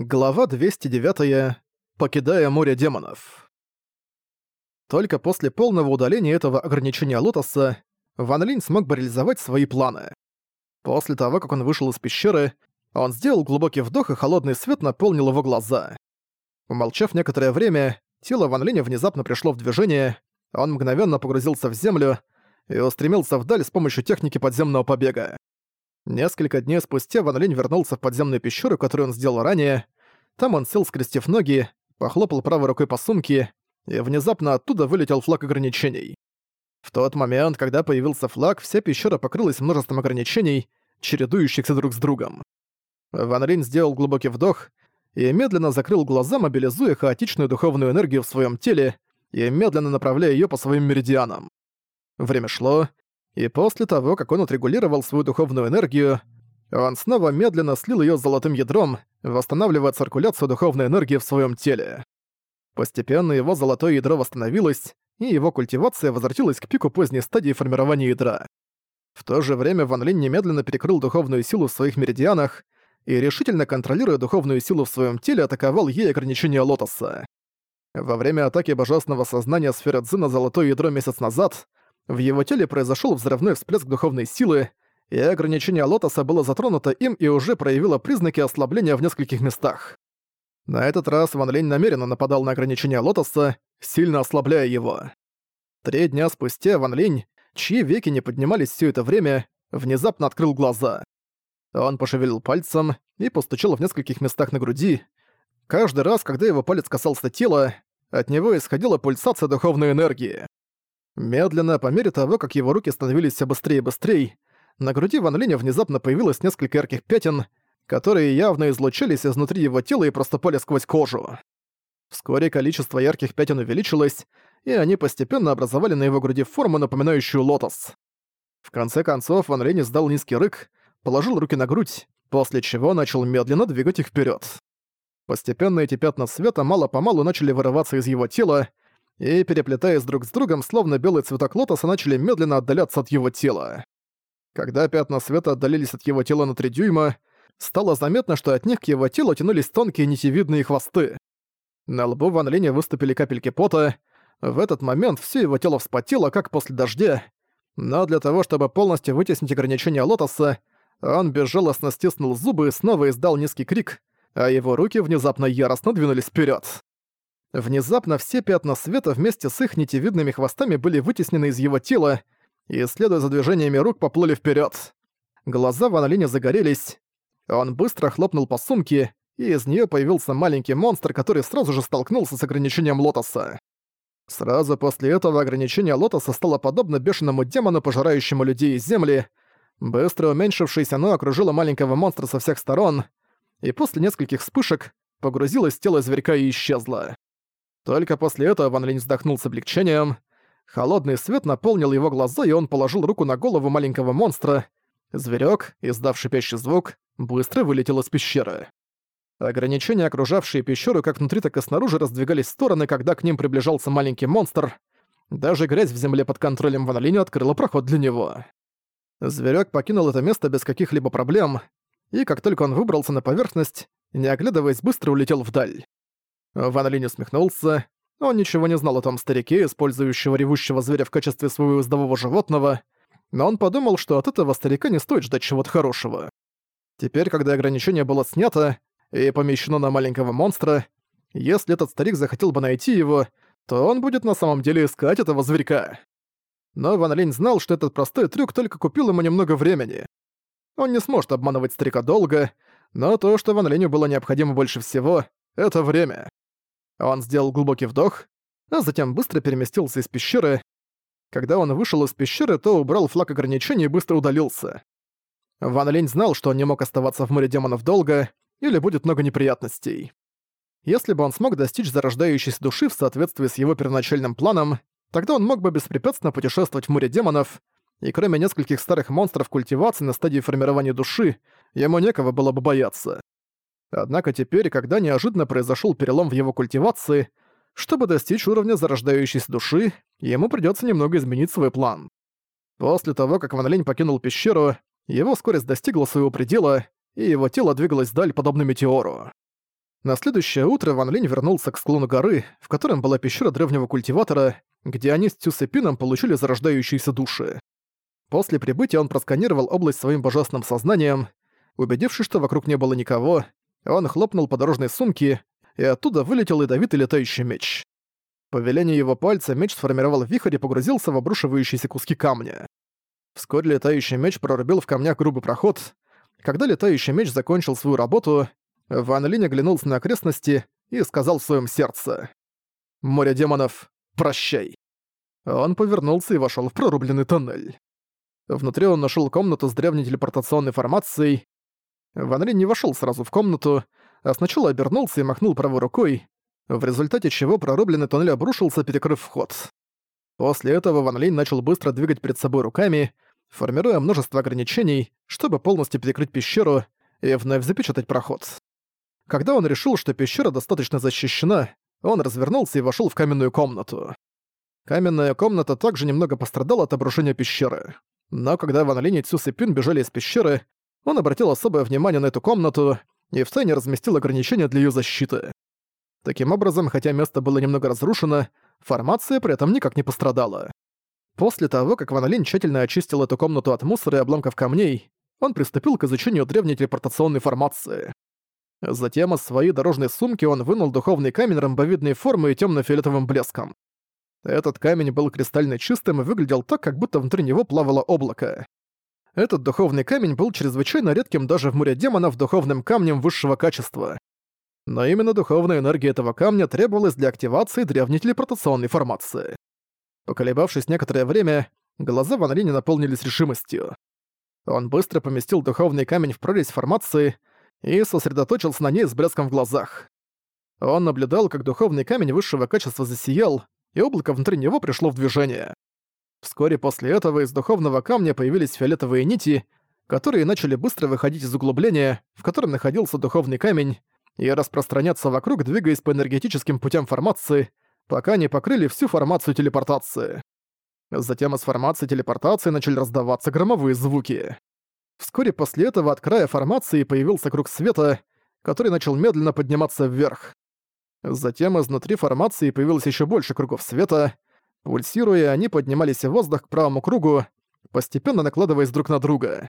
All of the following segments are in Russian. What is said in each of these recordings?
Глава 209. Покидая море демонов. Только после полного удаления этого ограничения Лотоса Ван Линь смог бы реализовать свои планы. После того, как он вышел из пещеры, он сделал глубокий вдох, и холодный свет наполнил его глаза. Умолчав некоторое время, тело Ван Линя внезапно пришло в движение, он мгновенно погрузился в землю и устремился вдаль с помощью техники подземного побега. Несколько дней спустя Ван Линь вернулся в подземную пещеру, которую он сделал ранее. Там он сел, скрестив ноги, похлопал правой рукой по сумке, и внезапно оттуда вылетел флаг ограничений. В тот момент, когда появился флаг, вся пещера покрылась множеством ограничений, чередующихся друг с другом. Ван Линь сделал глубокий вдох и медленно закрыл глаза, мобилизуя хаотичную духовную энергию в своем теле и медленно направляя ее по своим меридианам. Время шло, и после того, как он отрегулировал свою духовную энергию, он снова медленно слил её золотым ядром, восстанавливая циркуляцию духовной энергии в своём теле. Постепенно его золотое ядро восстановилось, и его культивация возвратилась к пику поздней стадии формирования ядра. В то же время Ван Линь немедленно перекрыл духовную силу в своих меридианах и, решительно контролируя духовную силу в своём теле, атаковал ей ограничения Лотоса. Во время атаки божественного сознания сферы на золотое ядро месяц назад в его теле произошел взрывной всплеск духовной силы, и ограничение Лотоса было затронуто им и уже проявило признаки ослабления в нескольких местах. На этот раз Ван Лень намеренно нападал на ограничение Лотоса, сильно ослабляя его. Три дня спустя Ван Лень, чьи веки не поднимались все это время, внезапно открыл глаза. Он пошевелил пальцем и постучал в нескольких местах на груди. Каждый раз, когда его палец касался тела, от него исходила пульсация духовной энергии. Медленно, по мере того, как его руки становились все быстрее и быстрее, на груди Ван Линя внезапно появилось несколько ярких пятен, которые явно излучались изнутри его тела и проступали сквозь кожу. Вскоре количество ярких пятен увеличилось, и они постепенно образовали на его груди форму, напоминающую лотос. В конце концов Ван Линь издал низкий рык, положил руки на грудь, после чего начал медленно двигать их вперед. Постепенно эти пятна света мало-помалу начали вырываться из его тела, и, переплетаясь друг с другом, словно белый цветок лотоса, начали медленно отдаляться от его тела. Когда пятна света отдалились от его тела на три дюйма, стало заметно, что от них к его телу тянулись тонкие нитевидные хвосты. На лбу Ван Линя выступили капельки пота. В этот момент все его тело вспотело, как после дождя. Но для того, чтобы полностью вытеснить ограничения лотоса, он безжалостно стиснул зубы и снова издал низкий крик, а его руки внезапно яростно двинулись вперед. Внезапно все пятна света вместе с их нитевидными хвостами были вытеснены из его тела и, следуя за движениями рук, поплыли вперед. Глаза Ван Линя загорелись. Он быстро хлопнул по сумке, и из нее появился маленький монстр, который сразу же столкнулся с ограничением Лотоса. Сразу после этого ограничение Лотоса стало подобно бешеному демону, пожирающему людей из земли. Быстро уменьшившись, оно окружило маленького монстра со всех сторон, и после нескольких вспышек погрузилось в тело зверька и исчезло. Только после этого Ван Линь вздохнул с облегчением. Холодный свет наполнил его глаза, и он положил руку на голову маленького монстра. Зверёк, издав шипящий звук, быстро вылетел из пещеры. Ограничения, окружавшие пещеру как внутри, так и снаружи, раздвигались в стороны, когда к ним приближался маленький монстр. Даже грязь в земле под контролем Ван Линя открыла проход для него. Зверёк покинул это место без каких-либо проблем, и как только он выбрался на поверхность, не оглядываясь, быстро улетел вдаль. Ван Линь усмехнулся. Он ничего не знал о том старике, использующего ревущего зверя в качестве своего ездового животного, но он подумал, что от этого старика не стоит ждать чего-то хорошего. Теперь, когда ограничение было снято и помещено на маленького монстра, если этот старик захотел бы найти его, то он будет на самом деле искать этого зверька. Но Ван Линь знал, что этот простой трюк только купил ему немного времени. Он не сможет обманывать старика долго, но то, что Ван Линю было необходимо больше всего, — это время. Он сделал глубокий вдох, а затем быстро переместился из пещеры. Когда он вышел из пещеры, то убрал флаг ограничений и быстро удалился. Ван Линь знал, что он не мог оставаться в море демонов долго, или будет много неприятностей. Если бы он смог достичь зарождающейся души в соответствии с его первоначальным планом, тогда он мог бы беспрепятственно путешествовать в море демонов, и кроме нескольких старых монстров культивации на стадии формирования души, ему некого было бы бояться. Однако теперь, когда неожиданно произошел перелом в его культивации, чтобы достичь уровня зарождающейся души, ему придется немного изменить свой план. После того, как Ван Линь покинул пещеру, его скорость достигла своего предела, и его тело двигалось вдаль подобно метеору. На следующее утро Ван Линь вернулся к склону горы, в котором была пещера древнего культиватора, где они с Цюсепином получили зарождающиеся души. После прибытия он просканировал область своим божественным сознанием. Убедившись, что вокруг не было никого, он хлопнул по дорожной сумке, и оттуда вылетел ядовитый летающий меч. По велению его пальца меч сформировал вихрь и погрузился в обрушивающиеся куски камня. Вскоре летающий меч прорубил в камнях грубый проход. Когда летающий меч закончил свою работу, Ван Линь оглянулся на окрестности и сказал в своем сердце. «Море демонов, прощай». Он повернулся и вошел в прорубленный тоннель. Внутри он нашел комнату с древней телепортационной формацией. Ван Линь не вошел сразу в комнату, а сначала обернулся и махнул правой рукой, в результате чего прорубленный тоннель обрушился, перекрыв вход. После этого Ван Линь начал быстро двигать перед собой руками, формируя множество ограничений, чтобы полностью перекрыть пещеру и вновь запечатать проход. Когда он решил, что пещера достаточно защищена, он развернулся и вошел в каменную комнату. Каменная комната также немного пострадала от обрушения пещеры. Но когда Ван Линь и Цюс и Пин бежали из пещеры, он обратил особое внимание на эту комнату и в тайне разместил ограничения для ее защиты. Таким образом, хотя место было немного разрушено, формация при этом никак не пострадала. После того, как Ван Линь тщательно очистил эту комнату от мусора и обломков камней, он приступил к изучению древней телепортационной формации. Затем из своей дорожной сумки он вынул духовный камень ромбовидной формы и темно-фиолетовым блеском. Этот камень был кристально чистым и выглядел так, как будто внутри него плавало облако. Этот духовный камень был чрезвычайно редким даже в море демонов духовным камнем высшего качества. Но именно духовная энергия этого камня требовалась для активации древней телепортационной формации. Поколебавшись некоторое время, глаза Ван Линя наполнились решимостью. Он быстро поместил духовный камень в прорезь формации и сосредоточился на ней с блеском в глазах. Он наблюдал, как духовный камень высшего качества засиял, и облако внутри него пришло в движение. Вскоре после этого из духовного камня появились фиолетовые нити, которые начали быстро выходить из углубления, в котором находился духовный камень, и распространяться вокруг, двигаясь по энергетическим путям формации, пока не покрыли всю формацию телепортации. Затем из формации телепортации начали раздаваться громовые звуки. Вскоре после этого от края формации появился круг света, который начал медленно подниматься вверх. Затем изнутри формации появилось еще больше кругов света. Пульсируя, они поднимались в воздух к правому кругу, постепенно накладываясь друг на друга.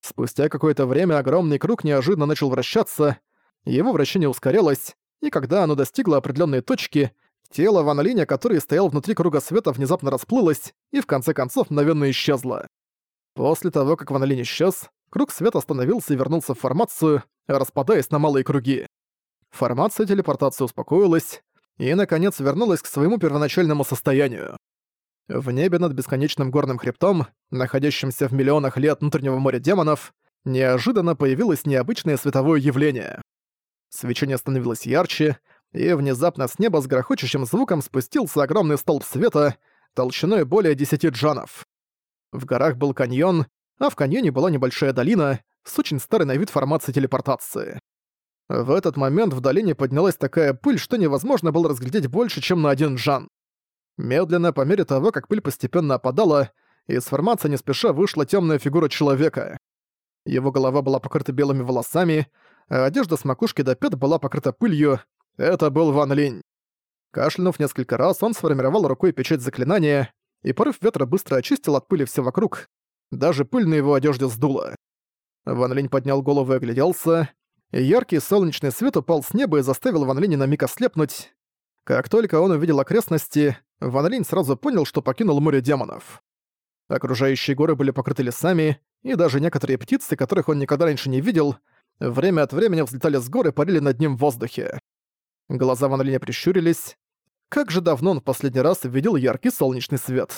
Спустя какое-то время огромный круг неожиданно начал вращаться, его вращение ускорялось, и когда оно достигло определенной точки, тело Ван Линя, который стоял внутри круга света, внезапно расплылось и в конце концов мгновенно исчезло. После того, как Ван Линь исчез, круг света остановился и вернулся в формацию, распадаясь на малые круги. Формация телепортации успокоилась и, наконец, вернулась к своему первоначальному состоянию. В небе над бесконечным горным хребтом, находящимся в миллионах лет внутреннего моря демонов, неожиданно появилось необычное световое явление. Свечение становилось ярче, и внезапно с неба с грохочущим звуком спустился огромный столб света толщиной более десяти джанов. В горах был каньон, а в каньоне была небольшая долина с очень старой на вид формацией телепортации. В этот момент в долине поднялась такая пыль, что невозможно было разглядеть больше, чем на один джан. Медленно, по мере того, как пыль постепенно опадала, из формации не спеша вышла темная фигура человека. Его голова была покрыта белыми волосами, а одежда с макушки до пят была покрыта пылью. Это был Ван Линь. Кашлянув несколько раз, он сформировал рукой печать заклинания, и порыв ветра быстро очистил от пыли все вокруг. Даже пыль на его одежде сдуло. Ван Линь поднял голову и огляделся. Яркий солнечный свет упал с неба и заставил Ван Линя на миг ослепнуть. Как только он увидел окрестности, Ван Линь сразу понял, что покинул море демонов. Окружающие горы были покрыты лесами, и даже некоторые птицы, которых он никогда раньше не видел, время от времени взлетали с горы и парили над ним в воздухе. Глаза Ван Линя прищурились. Как же давно он в последний раз видел яркий солнечный свет.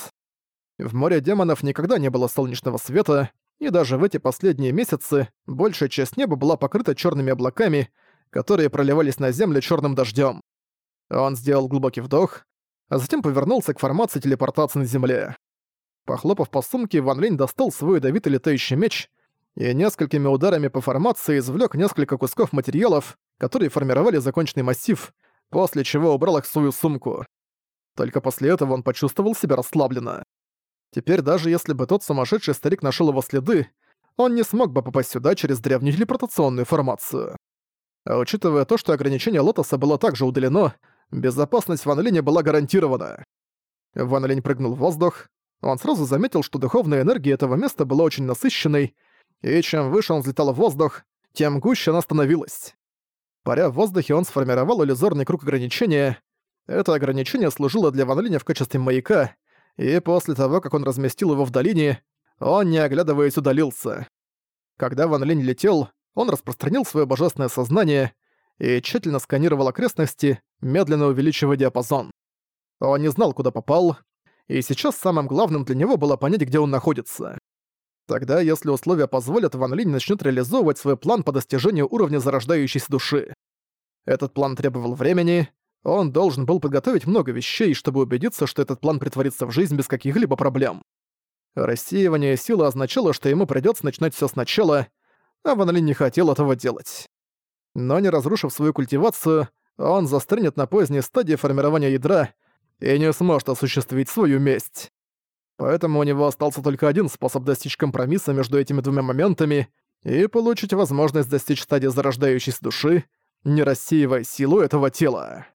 В море демонов никогда не было солнечного света, и даже в эти последние месяцы большая часть неба была покрыта черными облаками, которые проливались на землю черным дождем. Он сделал глубокий вдох, а затем повернулся к формации телепортации на земле. Похлопав по сумке, Ван Линь достал свой ядовитый летающий меч и несколькими ударами по формации извлек несколько кусков материалов, которые формировали законченный массив, после чего убрал их в свою сумку. Только после этого он почувствовал себя расслабленно. Теперь даже если бы тот сумасшедший старик нашел его следы, он не смог бы попасть сюда через древнюю телепортационную формацию. А учитывая то, что ограничение Лотоса было также удалено, безопасность Ван Линя была гарантирована. Ван Линь прыгнул в воздух. Он сразу заметил, что духовная энергия этого места была очень насыщенной, и чем выше он взлетал в воздух, тем гуще она становилась. Паря в воздухе, он сформировал иллюзорный круг ограничения. Это ограничение служило для Ван Линя в качестве маяка, и после того, как он разместил его в долине, он, не оглядываясь, удалился. Когда Ван Линь летел, он распространил свое божественное сознание и тщательно сканировал окрестности, медленно увеличивая диапазон. Он не знал, куда попал, и сейчас самым главным для него было понять, где он находится. Тогда, если условия позволят, Ван Линь начнет реализовывать свой план по достижению уровня зарождающейся души. Этот план требовал времени, он должен был подготовить много вещей, чтобы убедиться, что этот план притворится в жизнь без каких-либо проблем. Рассеивание силы означало, что ему придётся начинать всё сначала, а Ван Линь не хотел этого делать. Но не разрушив свою культивацию, он застрянет на поздней стадии формирования ядра и не сможет осуществить свою месть. Поэтому у него остался только один способ достичь компромисса между этими двумя моментами и получить возможность достичь стадии зарождающейся души, не рассеивая силу этого тела.